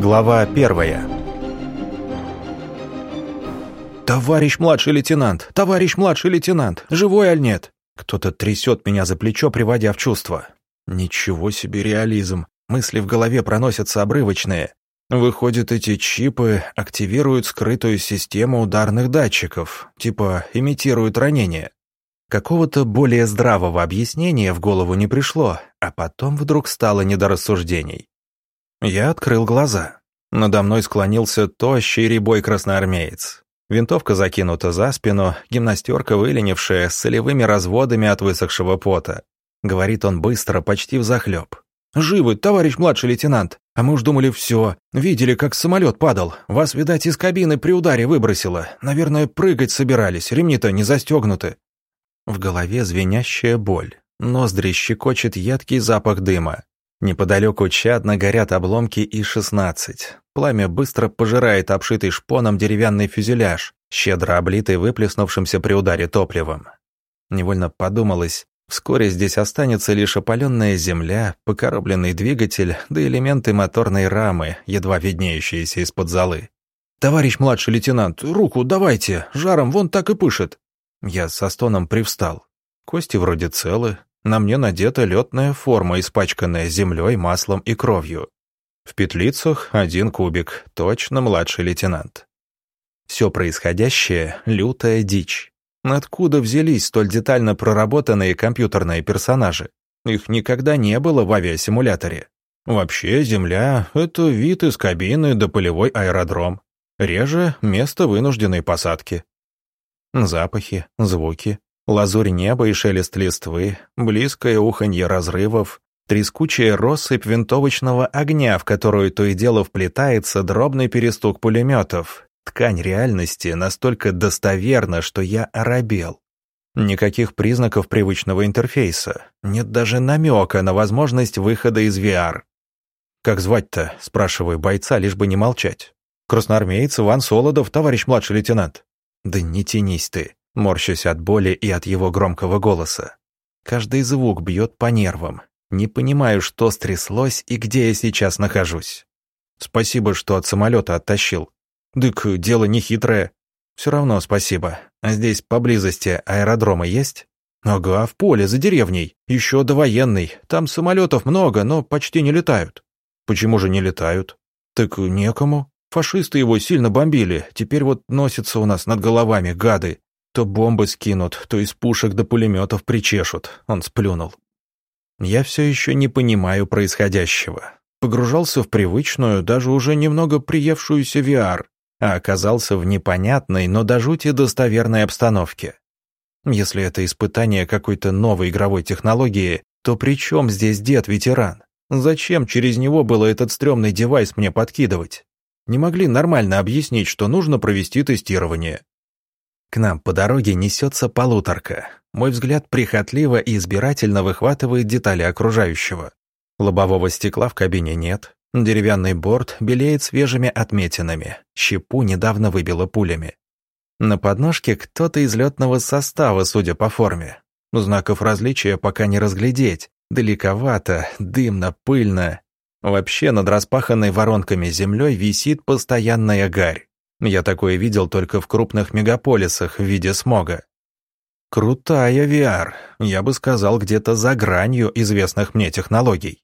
Глава первая «Товарищ младший лейтенант! Товарищ младший лейтенант! Живой аль нет?» Кто-то трясет меня за плечо, приводя в чувство. Ничего себе реализм. Мысли в голове проносятся обрывочные. Выходит, эти чипы активируют скрытую систему ударных датчиков, типа имитируют ранение. Какого-то более здравого объяснения в голову не пришло, а потом вдруг стало не до рассуждений. Я открыл глаза. Надо мной склонился тощий рябой красноармеец. Винтовка закинута за спину, гимнастерка выленившая, с солевыми разводами от высохшего пота. Говорит он быстро, почти взахлеб. «Живы, товарищ младший лейтенант! А мы уж думали, все. Видели, как самолет падал. Вас, видать, из кабины при ударе выбросило. Наверное, прыгать собирались, ремни-то не застегнуты». В голове звенящая боль. Ноздри щекочет едкий запах дыма. Неподалеку чадно горят обломки И-16. Пламя быстро пожирает обшитый шпоном деревянный фюзеляж, щедро облитый выплеснувшимся при ударе топливом. Невольно подумалось, вскоре здесь останется лишь опаленная земля, покоробленный двигатель, да элементы моторной рамы, едва виднеющиеся из-под золы. «Товарищ младший лейтенант, руку давайте, жаром вон так и пышет!» Я со стоном привстал. Кости вроде целы, на мне надета летная форма, испачканная землей, маслом и кровью. В петлицах один кубик, точно младший лейтенант. Все происходящее — лютая дичь. Откуда взялись столь детально проработанные компьютерные персонажи? Их никогда не было в авиасимуляторе. Вообще, Земля — это вид из кабины до полевой аэродром. Реже — место вынужденной посадки. Запахи, звуки, Лазурь неба и шелест листвы, близкое уханье разрывов, трескучая россыпь винтовочного огня, в которую то и дело вплетается дробный перестук пулеметов. Ткань реальности настолько достоверна, что я оробел. Никаких признаков привычного интерфейса. Нет даже намека на возможность выхода из VR. «Как звать-то?» — спрашиваю бойца, лишь бы не молчать. «Красноармеец Иван Солодов, товарищ младший лейтенант». «Да не тянись ты морщусь от боли и от его громкого голоса. Каждый звук бьет по нервам. Не понимаю, что стряслось и где я сейчас нахожусь. Спасибо, что от самолета оттащил. Дык, дело не хитрое. Все равно спасибо. А здесь поблизости аэродромы есть? Ага, в поле, за деревней. Еще довоенный. Там самолетов много, но почти не летают. Почему же не летают? Так некому. Фашисты его сильно бомбили. Теперь вот носятся у нас над головами, гады. То бомбы скинут, то из пушек до пулеметов причешут. Он сплюнул. Я все еще не понимаю происходящего. Погружался в привычную, даже уже немного приевшуюся VR, а оказался в непонятной, но до жути достоверной обстановке. Если это испытание какой-то новой игровой технологии, то при чем здесь дед-ветеран? Зачем через него было этот стрёмный девайс мне подкидывать? Не могли нормально объяснить, что нужно провести тестирование. К нам по дороге несется полуторка. Мой взгляд прихотливо и избирательно выхватывает детали окружающего. Лобового стекла в кабине нет. Деревянный борт белеет свежими отметинами. Щепу недавно выбило пулями. На подножке кто-то из летного состава, судя по форме. Знаков различия пока не разглядеть. Далековато, дымно, пыльно. Вообще над распаханной воронками землей висит постоянная гарь. Я такое видел только в крупных мегаполисах в виде смога. Крутая VR, я бы сказал, где-то за гранью известных мне технологий.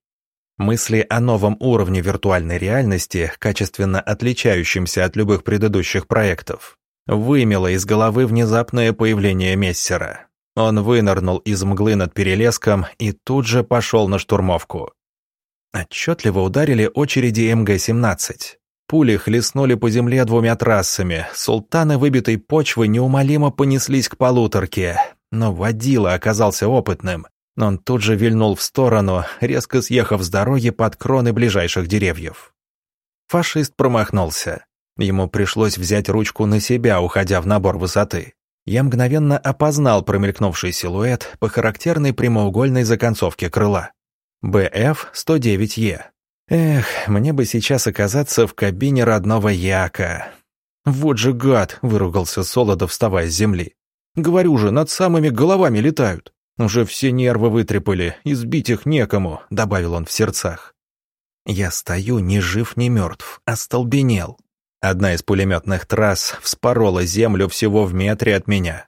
Мысли о новом уровне виртуальной реальности, качественно отличающемся от любых предыдущих проектов, вымело из головы внезапное появление Мессера. Он вынырнул из мглы над перелеском и тут же пошел на штурмовку. Отчетливо ударили очереди МГ-17. Пули хлестнули по земле двумя трассами. Султаны выбитой почвы неумолимо понеслись к полуторке. Но водила оказался опытным. Он тут же вильнул в сторону, резко съехав с дороги под кроны ближайших деревьев. Фашист промахнулся. Ему пришлось взять ручку на себя, уходя в набор высоты. Я мгновенно опознал промелькнувший силуэт по характерной прямоугольной законцовке крыла. БФ-109Е. Эх, мне бы сейчас оказаться в кабине родного Яка. Вот же гад, выругался Солодов, вставая с земли. Говорю же, над самыми головами летают. Уже все нервы вытрепали, избить их некому, добавил он в сердцах. Я стою ни жив, ни мертв, остолбенел. Одна из пулеметных трасс вспорола землю всего в метре от меня.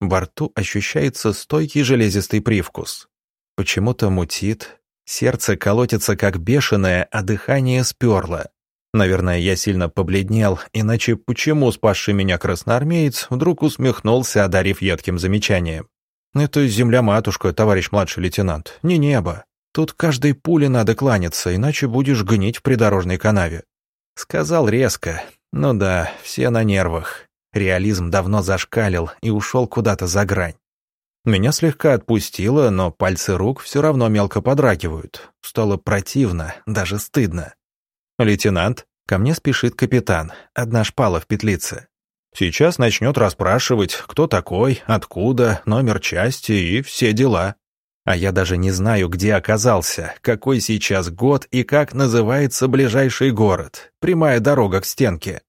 Во рту ощущается стойкий железистый привкус. Почему-то мутит, сердце колотится как бешеное, а дыхание сперло. Наверное, я сильно побледнел, иначе почему спасший меня красноармеец вдруг усмехнулся, одарив едким замечанием? «Это земля-матушка, товарищ младший лейтенант, не небо. Тут каждой пуле надо кланяться, иначе будешь гнить в придорожной канаве». Сказал резко. Ну да, все на нервах. Реализм давно зашкалил и ушел куда-то за грань. Меня слегка отпустило, но пальцы рук все равно мелко подрагивают. Стало противно, даже стыдно. «Лейтенант, ко мне спешит капитан, одна шпала в петлице. Сейчас начнет расспрашивать, кто такой, откуда, номер части и все дела. А я даже не знаю, где оказался, какой сейчас год и как называется ближайший город, прямая дорога к стенке.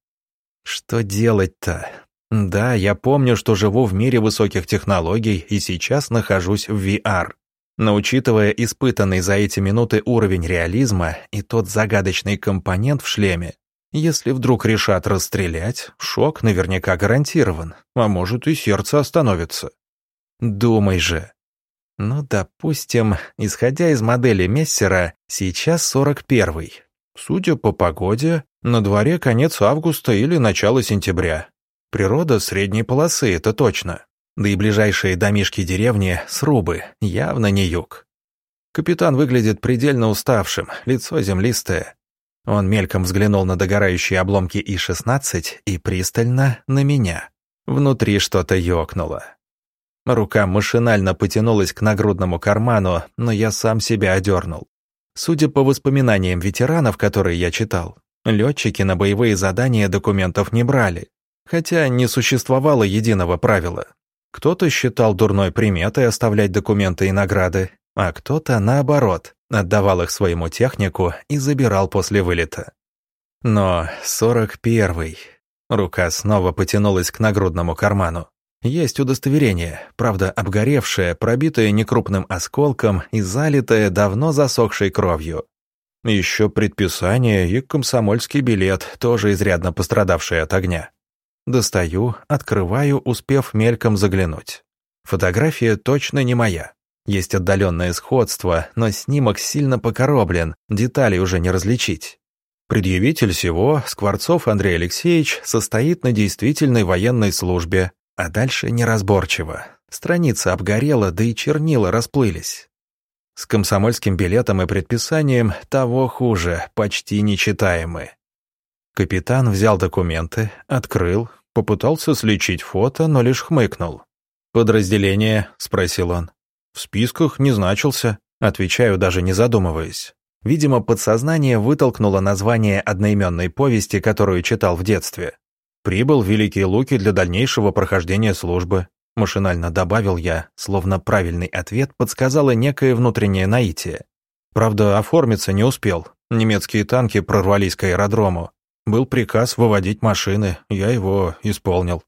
Что делать-то? Да, я помню, что живу в мире высоких технологий и сейчас нахожусь в VR. Но учитывая испытанный за эти минуты уровень реализма и тот загадочный компонент в шлеме, если вдруг решат расстрелять, шок наверняка гарантирован, а может и сердце остановится. Думай же, ну, допустим, исходя из модели Мессера, сейчас 41-й. Судя по погоде, на дворе конец августа или начало сентября. Природа средней полосы, это точно. Да и ближайшие домишки деревни — срубы, явно не юг. Капитан выглядит предельно уставшим, лицо землистое. Он мельком взглянул на догорающие обломки И-16 и пристально на меня. Внутри что-то ёкнуло. Рука машинально потянулась к нагрудному карману, но я сам себя одернул. Судя по воспоминаниям ветеранов, которые я читал, летчики на боевые задания документов не брали, хотя не существовало единого правила. Кто-то считал дурной приметой оставлять документы и награды, а кто-то, наоборот, отдавал их своему технику и забирал после вылета. Но сорок первый. Рука снова потянулась к нагрудному карману. Есть удостоверение, правда обгоревшее, пробитое некрупным осколком и залитое давно засохшей кровью. Еще предписание и комсомольский билет, тоже изрядно пострадавший от огня. Достаю, открываю, успев мельком заглянуть. Фотография точно не моя. Есть отдаленное сходство, но снимок сильно покороблен, деталей уже не различить. Предъявитель всего, Скворцов Андрей Алексеевич, состоит на действительной военной службе, а дальше неразборчиво. Страница обгорела, да и чернила расплылись. С комсомольским билетом и предписанием того хуже, почти нечитаемы. Капитан взял документы, открыл, попытался сличить фото, но лишь хмыкнул. «Подразделение?» — спросил он. «В списках не значился», — отвечаю, даже не задумываясь. Видимо, подсознание вытолкнуло название одноименной повести, которую читал в детстве. Прибыл в Великие Луки для дальнейшего прохождения службы. Машинально добавил я, словно правильный ответ подсказало некое внутреннее наитие. Правда, оформиться не успел. Немецкие танки прорвались к аэродрому. Был приказ выводить машины, я его исполнил.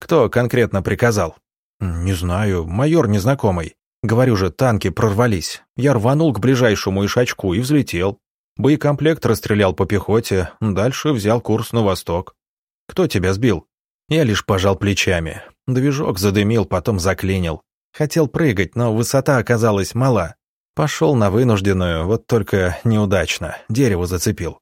Кто конкретно приказал? Не знаю, майор незнакомый. Говорю же, танки прорвались. Я рванул к ближайшему ишачку и взлетел. Боекомплект расстрелял по пехоте, дальше взял курс на восток. Кто тебя сбил?» Я лишь пожал плечами. Движок задымил, потом заклинил. Хотел прыгать, но высота оказалась мала. Пошел на вынужденную, вот только неудачно, дерево зацепил.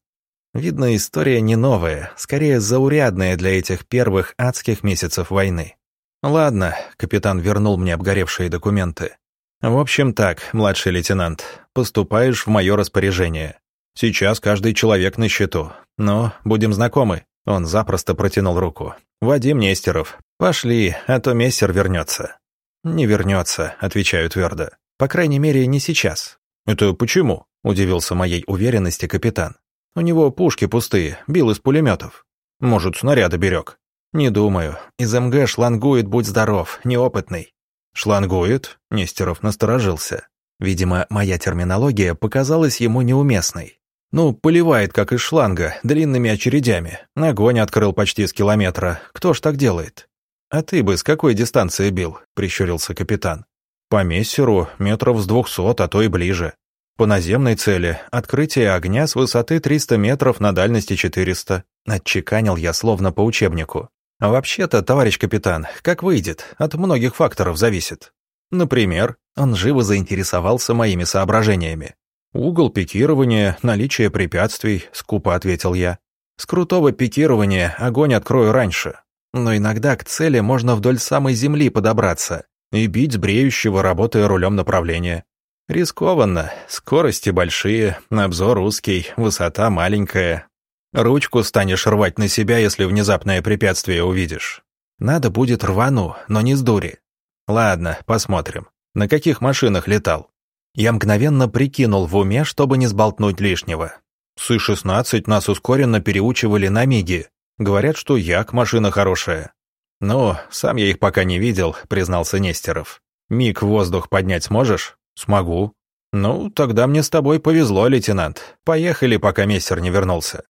Видно, история не новая, скорее заурядная для этих первых адских месяцев войны. «Ладно», — капитан вернул мне обгоревшие документы. «В общем так, младший лейтенант, поступаешь в мое распоряжение. Сейчас каждый человек на счету, но будем знакомы». Он запросто протянул руку. «Вадим Нестеров, пошли, а то мессер вернется». «Не вернется», — отвечаю твердо. «По крайней мере, не сейчас». «Это почему?» — удивился моей уверенности капитан. «У него пушки пустые, бил из пулеметов. Может, снаряды берег». «Не думаю. Из МГ шлангует, будь здоров, неопытный». «Шлангует?» — Нестеров насторожился. Видимо, моя терминология показалась ему неуместной. Ну, поливает, как из шланга, длинными очередями. Огонь открыл почти с километра. Кто ж так делает? А ты бы с какой дистанции бил? Прищурился капитан. По мессеру метров с двухсот, а то и ближе. По наземной цели — открытие огня с высоты 300 метров на дальности 400. Отчеканил я словно по учебнику. Вообще-то, товарищ капитан, как выйдет, от многих факторов зависит. Например, он живо заинтересовался моими соображениями. «Угол пикирования, наличие препятствий», — скупо ответил я. «С крутого пикирования огонь открою раньше. Но иногда к цели можно вдоль самой земли подобраться и бить с бреющего, работая рулем направления. Рискованно, скорости большие, обзор узкий, высота маленькая. Ручку станешь рвать на себя, если внезапное препятствие увидишь. Надо будет рвану, но не с дури. Ладно, посмотрим. На каких машинах летал? Я мгновенно прикинул в уме, чтобы не сболтнуть лишнего. С-16 нас ускоренно переучивали на МИГи. Говорят, что Як машина хорошая. Ну, сам я их пока не видел, признался Нестеров. МИГ в воздух поднять сможешь? Смогу. Ну, тогда мне с тобой повезло, лейтенант. Поехали, пока мессер не вернулся.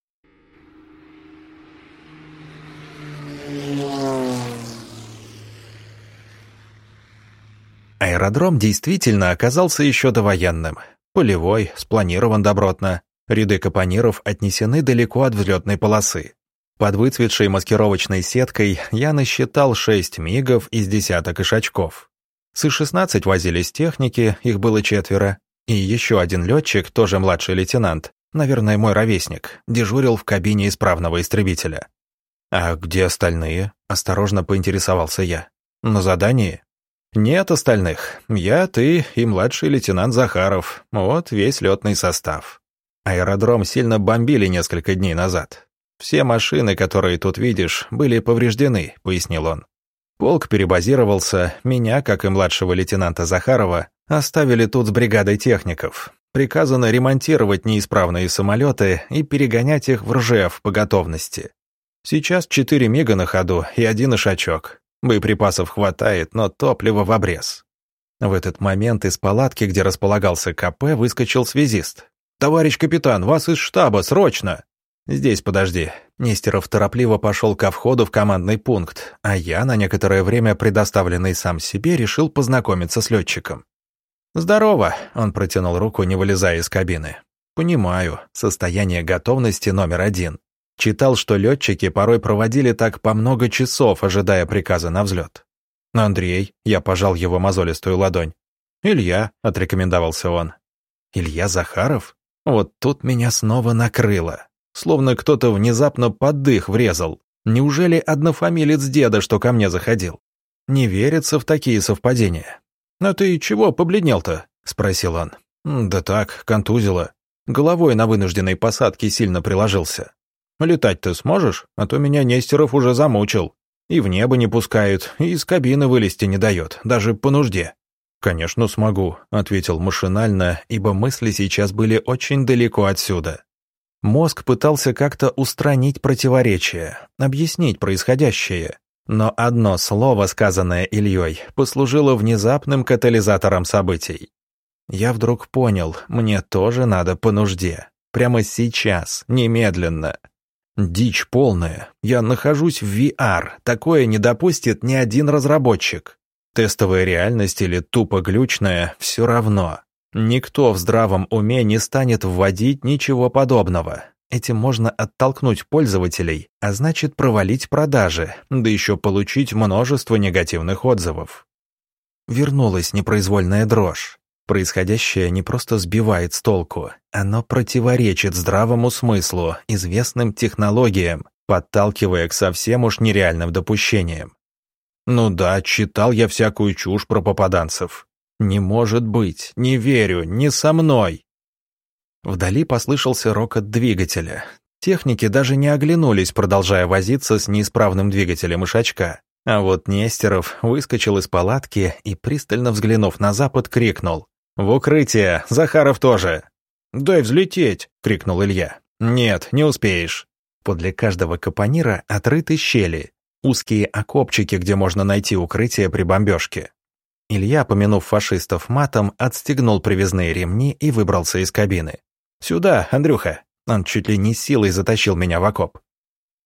Аэродром действительно оказался еще довоенным. Полевой, спланирован добротно. Ряды капониров отнесены далеко от взлетной полосы. Под выцветшей маскировочной сеткой я насчитал шесть мигов из десяток ишачков. С И-16 возились техники, их было четверо. И еще один летчик, тоже младший лейтенант, наверное, мой ровесник, дежурил в кабине исправного истребителя. «А где остальные?» — осторожно поинтересовался я. «На задании?» «Нет остальных. Я, ты и младший лейтенант Захаров. Вот весь летный состав. Аэродром сильно бомбили несколько дней назад. Все машины, которые тут видишь, были повреждены», — пояснил он. Полк перебазировался, меня, как и младшего лейтенанта Захарова, оставили тут с бригадой техников. Приказано ремонтировать неисправные самолеты и перегонять их в Ржев по готовности. Сейчас четыре мига на ходу и один ишачок. Боеприпасов хватает, но топлива в обрез. В этот момент из палатки, где располагался КП, выскочил связист. «Товарищ капитан, вас из штаба, срочно!» «Здесь подожди». Нестеров торопливо пошел ко входу в командный пункт, а я, на некоторое время предоставленный сам себе, решил познакомиться с летчиком. «Здорово», — он протянул руку, не вылезая из кабины. «Понимаю, состояние готовности номер один. Читал, что летчики порой проводили так по много часов, ожидая приказа на взлет. «Андрей», — я пожал его мозолистую ладонь. «Илья», — отрекомендовался он. «Илья Захаров? Вот тут меня снова накрыло. Словно кто-то внезапно под дых врезал. Неужели однофамилец деда, что ко мне заходил? Не верится в такие совпадения. «А ты чего побледнел-то?» — спросил он. «Да так, контузило. Головой на вынужденной посадке сильно приложился. Летать ты сможешь? А то меня Нестеров уже замучил. И в небо не пускают, и из кабины вылезти не дает, даже по нужде». «Конечно смогу», — ответил машинально, ибо мысли сейчас были очень далеко отсюда. Мозг пытался как-то устранить противоречие, объяснить происходящее. Но одно слово, сказанное Ильей, послужило внезапным катализатором событий. Я вдруг понял, мне тоже надо по нужде. Прямо сейчас, немедленно. Дичь полная. Я нахожусь в VR. Такое не допустит ни один разработчик. Тестовая реальность или тупо глючная – все равно. Никто в здравом уме не станет вводить ничего подобного. Этим можно оттолкнуть пользователей, а значит провалить продажи, да еще получить множество негативных отзывов. Вернулась непроизвольная дрожь. Происходящее не просто сбивает с толку, оно противоречит здравому смыслу, известным технологиям, подталкивая к совсем уж нереальным допущениям. Ну да, читал я всякую чушь про попаданцев. Не может быть, не верю, не со мной. Вдали послышался рокот двигателя. Техники даже не оглянулись, продолжая возиться с неисправным двигателем ишачка. А вот Нестеров выскочил из палатки и, пристально взглянув на запад, крикнул. «В укрытие! Захаров тоже!» «Дай взлететь!» — крикнул Илья. «Нет, не успеешь». Подле каждого капонира отрыты щели, узкие окопчики, где можно найти укрытие при бомбежке. Илья, помянув фашистов матом, отстегнул привязные ремни и выбрался из кабины. «Сюда, Андрюха!» Он чуть ли не силой затащил меня в окоп.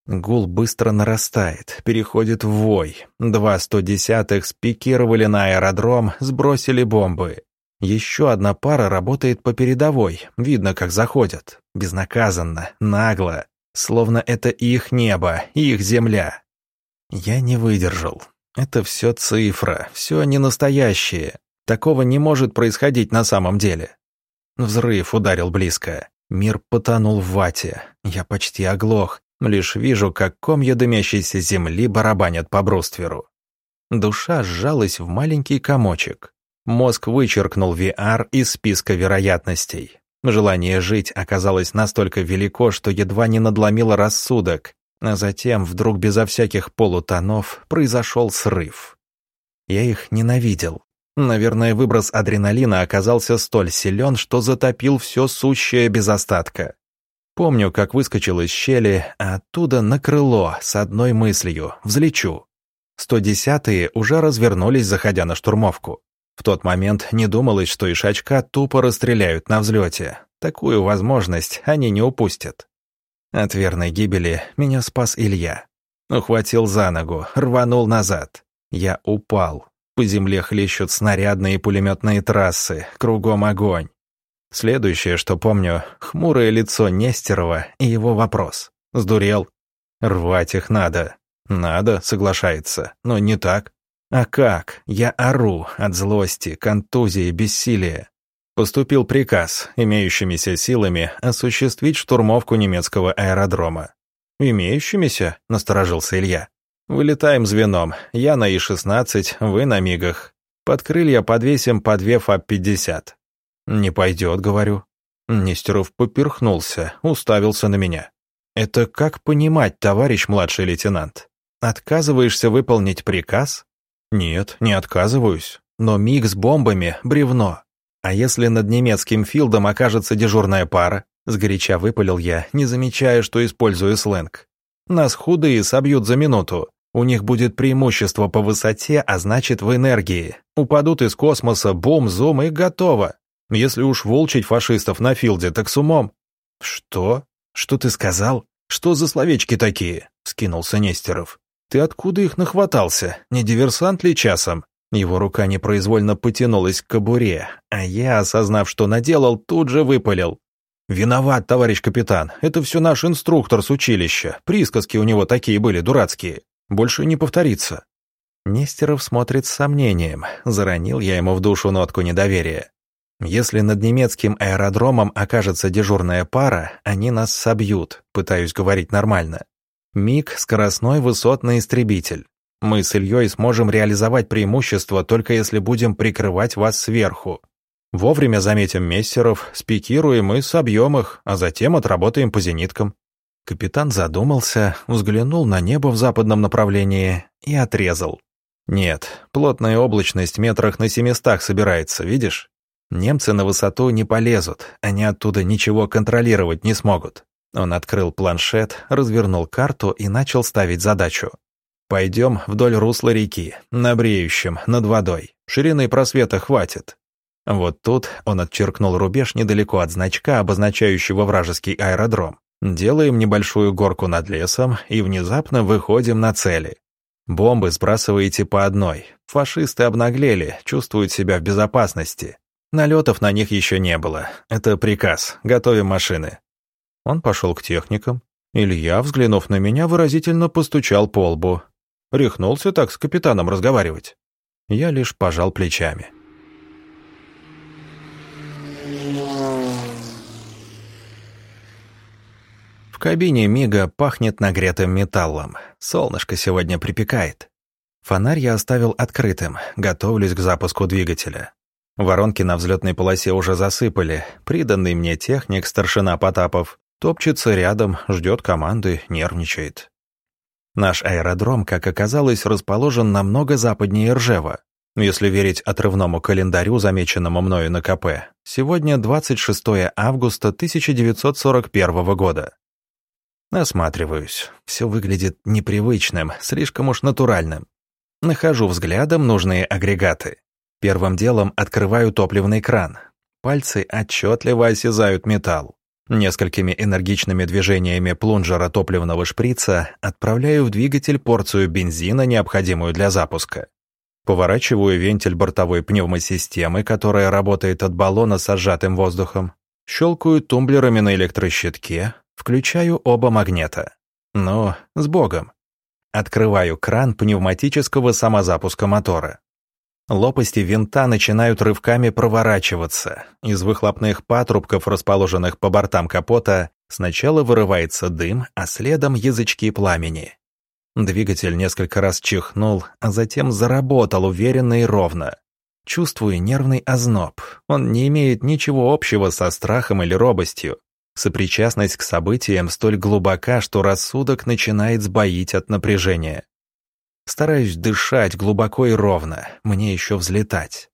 Гул быстро нарастает, переходит в вой. Два сто десятых спикировали на аэродром, сбросили бомбы. Еще одна пара работает по передовой, видно, как заходят. Безнаказанно, нагло, словно это их небо, их земля. Я не выдержал. Это все цифра, все не настоящее. Такого не может происходить на самом деле. Взрыв ударил близко. Мир потонул в вате. Я почти оглох. Лишь вижу, как комья дымящейся земли барабанят по брустверу. Душа сжалась в маленький комочек. Мозг вычеркнул VR из списка вероятностей. Желание жить оказалось настолько велико, что едва не надломило рассудок, а затем, вдруг безо всяких полутонов, произошел срыв. Я их ненавидел. Наверное, выброс адреналина оказался столь силен, что затопил все сущее без остатка. Помню, как выскочил из щели, а оттуда на крыло с одной мыслью — взлечу. 110-е уже развернулись, заходя на штурмовку. В тот момент не думалось, что ишачка тупо расстреляют на взлете. Такую возможность они не упустят. От верной гибели меня спас Илья. Ухватил за ногу, рванул назад. Я упал. По земле хлещут снарядные и пулеметные трассы, кругом огонь. Следующее, что помню, хмурое лицо Нестерова и его вопрос. Сдурел. Рвать их надо. Надо, соглашается, но не так. А как? Я ору от злости, контузии, бессилия. Поступил приказ, имеющимися силами, осуществить штурмовку немецкого аэродрома. «Имеющимися?» — насторожился Илья. «Вылетаем звеном. Я на И-16, вы на МИГах. Под крылья подвесим по две ФАП-50». «Не пойдет», — говорю. Нестеров поперхнулся, уставился на меня. «Это как понимать, товарищ младший лейтенант? Отказываешься выполнить приказ?» «Нет, не отказываюсь. Но МИГ с бомбами — бревно. А если над немецким филдом окажется дежурная пара?» Сгоряча выпалил я, не замечая, что использую сленг. «Нас худые собьют за минуту. У них будет преимущество по высоте, а значит в энергии. Упадут из космоса, бум, зум и готово. Если уж волчить фашистов на филде, так с умом». «Что? Что ты сказал? Что за словечки такие?» — скинулся Нестеров. «Ты откуда их нахватался? Не диверсант ли часом?» Его рука непроизвольно потянулась к кобуре, а я, осознав, что наделал, тут же выпалил. «Виноват, товарищ капитан, это все наш инструктор с училища. Присказки у него такие были дурацкие. Больше не повторится». Нестеров смотрит с сомнением. Заронил я ему в душу нотку недоверия. «Если над немецким аэродромом окажется дежурная пара, они нас собьют», пытаюсь говорить нормально. МиГ — скоростной высотный истребитель. Мы с Ильей сможем реализовать преимущество, только если будем прикрывать вас сверху. Вовремя заметим мессеров, спикируем и собьем их, а затем отработаем по зениткам». Капитан задумался, взглянул на небо в западном направлении и отрезал. «Нет, плотная облачность метрах на семистах собирается, видишь? Немцы на высоту не полезут, они оттуда ничего контролировать не смогут. Он открыл планшет, развернул карту и начал ставить задачу. «Пойдем вдоль русла реки, на бреющем, над водой. Ширины просвета хватит». Вот тут он отчеркнул рубеж недалеко от значка, обозначающего вражеский аэродром. Делаем небольшую горку над лесом и внезапно выходим на цели. Бомбы сбрасываете по одной. Фашисты обнаглели, чувствуют себя в безопасности. Налетов на них еще не было. Это приказ. Готовим машины. Он пошел к техникам. Илья, взглянув на меня, выразительно постучал по лбу. Рехнулся так с капитаном разговаривать. Я лишь пожал плечами. В кабине Мига пахнет нагретым металлом. Солнышко сегодня припекает. Фонарь я оставил открытым, готовлюсь к запуску двигателя. Воронки на взлетной полосе уже засыпали. Приданный мне техник, старшина Потапов, Топчется рядом, ждет команды, нервничает. Наш аэродром, как оказалось, расположен намного западнее Ржева. Если верить отрывному календарю, замеченному мною на КП, сегодня 26 августа 1941 года. Осматриваюсь. Все выглядит непривычным, слишком уж натуральным. Нахожу взглядом нужные агрегаты. Первым делом открываю топливный кран. Пальцы отчетливо осязают металл. Несколькими энергичными движениями плунжера топливного шприца отправляю в двигатель порцию бензина, необходимую для запуска. Поворачиваю вентиль бортовой пневмосистемы, которая работает от баллона с сжатым воздухом. Щелкаю тумблерами на электрощитке, включаю оба магнита. Ну, с богом. Открываю кран пневматического самозапуска мотора. Лопасти винта начинают рывками проворачиваться. Из выхлопных патрубков, расположенных по бортам капота, сначала вырывается дым, а следом язычки пламени. Двигатель несколько раз чихнул, а затем заработал уверенно и ровно. Чувствую нервный озноб. Он не имеет ничего общего со страхом или робостью. Сопричастность к событиям столь глубока, что рассудок начинает сбоить от напряжения. Стараюсь дышать глубоко и ровно, мне еще взлетать.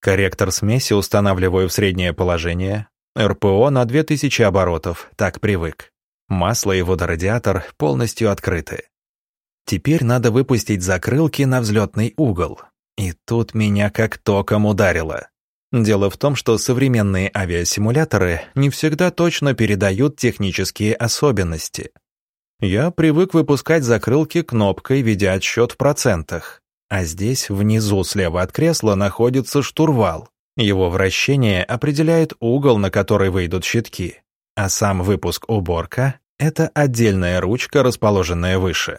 Корректор смеси устанавливаю в среднее положение. РПО на 2000 оборотов, так привык. Масло и водорадиатор полностью открыты. Теперь надо выпустить закрылки на взлетный угол. И тут меня как током ударило. Дело в том, что современные авиасимуляторы не всегда точно передают технические особенности. Я привык выпускать закрылки кнопкой, ведя отсчет в процентах. А здесь, внизу слева от кресла, находится штурвал. Его вращение определяет угол, на который выйдут щитки. А сам выпуск-уборка — это отдельная ручка, расположенная выше.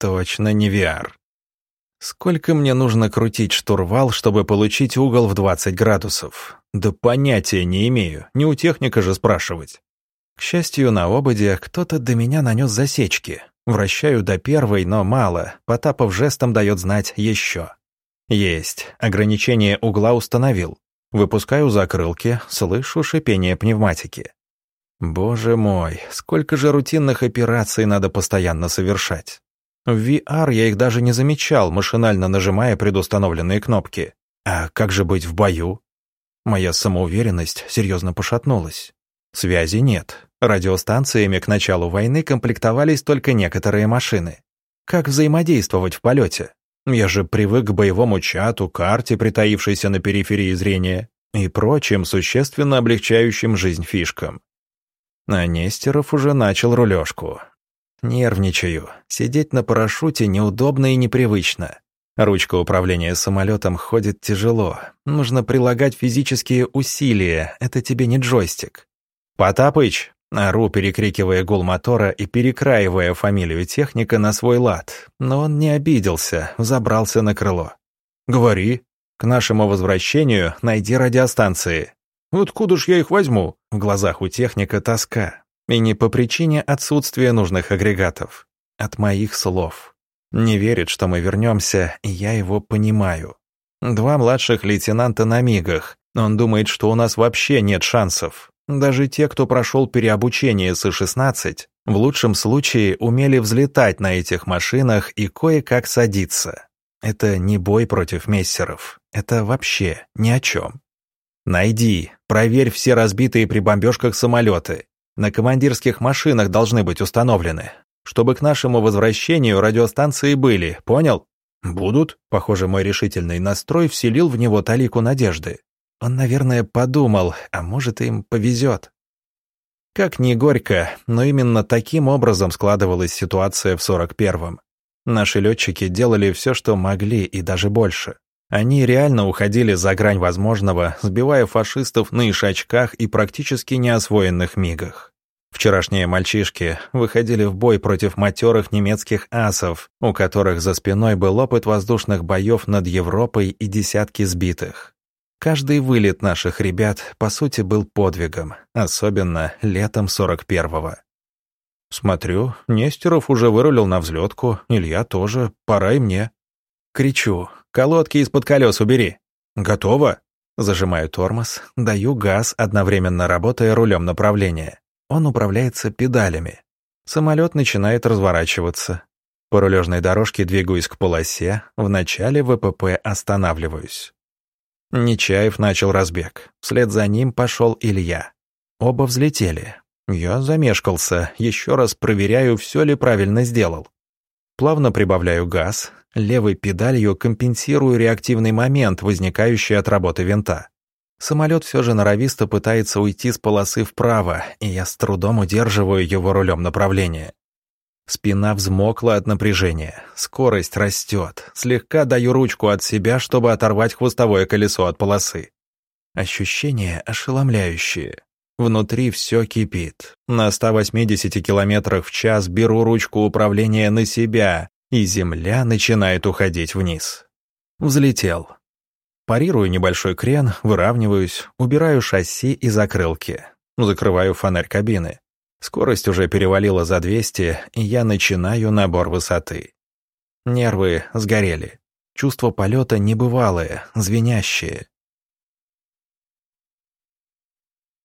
Точно не VR. Сколько мне нужно крутить штурвал, чтобы получить угол в 20 градусов? Да понятия не имею, не у техника же спрашивать. К счастью, на ободе кто-то до меня нанес засечки. Вращаю до первой, но мало, Потапов жестом дает знать еще. Есть, ограничение угла установил. Выпускаю закрылки, слышу шипение пневматики. Боже мой, сколько же рутинных операций надо постоянно совершать. В VR я их даже не замечал, машинально нажимая предустановленные кнопки. А как же быть в бою? Моя самоуверенность серьезно пошатнулась. Связи нет. Радиостанциями к началу войны комплектовались только некоторые машины. Как взаимодействовать в полете? Я же привык к боевому чату, карте, притаившейся на периферии зрения, и прочим существенно облегчающим жизнь фишкам. А Нестеров уже начал рулежку. Нервничаю. Сидеть на парашюте неудобно и непривычно. Ручка управления самолетом ходит тяжело. Нужно прилагать физические усилия. Это тебе не джойстик. «Потапыч!» — ору, перекрикивая гул мотора и перекраивая фамилию техника на свой лад. Но он не обиделся, забрался на крыло. «Говори. К нашему возвращению найди радиостанции». «Откуда ж я их возьму?» В глазах у техника тоска. И не по причине отсутствия нужных агрегатов. От моих слов. Не верит, что мы вернемся, и я его понимаю. Два младших лейтенанта на мигах. Он думает, что у нас вообще нет шансов. Даже те, кто прошел переобучение С-16, в лучшем случае умели взлетать на этих машинах и кое-как садиться. Это не бой против мессеров. Это вообще ни о чем. Найди, проверь все разбитые при бомбежках самолеты. На командирских машинах должны быть установлены. Чтобы к нашему возвращению радиостанции были, понял? Будут. Похоже, мой решительный настрой вселил в него талику надежды. Он, наверное, подумал, а может, им повезет. Как ни горько, но именно таким образом складывалась ситуация в 41-м. Наши летчики делали все, что могли, и даже больше. Они реально уходили за грань возможного, сбивая фашистов на ишачках и практически неосвоенных мигах. Вчерашние мальчишки выходили в бой против матерых немецких асов, у которых за спиной был опыт воздушных боев над Европой и десятки сбитых. Каждый вылет наших ребят, по сути, был подвигом, особенно летом 41-го. Смотрю, Нестеров уже вырулил на взлетку, Илья тоже, пора и мне. Кричу, колодки из-под колес убери. Готово? Зажимаю тормоз, даю газ, одновременно работая рулем направления. Он управляется педалями. Самолет начинает разворачиваться. По рулежной дорожке двигаюсь к полосе, в начале ВПП останавливаюсь. Нечаев начал разбег. Вслед за ним пошел Илья. Оба взлетели. Я замешкался, еще раз проверяю, все ли правильно сделал. Плавно прибавляю газ, левой педалью компенсирую реактивный момент, возникающий от работы винта. Самолет все же норовисто пытается уйти с полосы вправо, и я с трудом удерживаю его рулем направления. Спина взмокла от напряжения. Скорость растет. Слегка даю ручку от себя, чтобы оторвать хвостовое колесо от полосы. Ощущения ошеломляющие. Внутри все кипит. На 180 километрах в час беру ручку управления на себя, и земля начинает уходить вниз. Взлетел. Парирую небольшой крен, выравниваюсь, убираю шасси и закрылки. Закрываю фонарь кабины. Скорость уже перевалила за 200, и я начинаю набор высоты. Нервы сгорели. Чувство полета небывалое, звенящее.